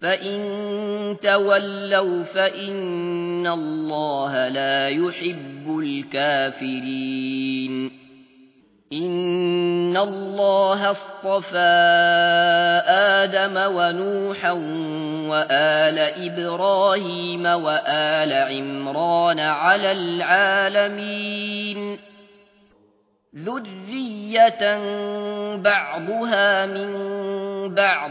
فإن تولوا فإن الله لا يحب الكافرين إن الله اصطفى آدم ونوحا وآل إبراهيم وآل عمران على العالمين ذرية بعضها من بعض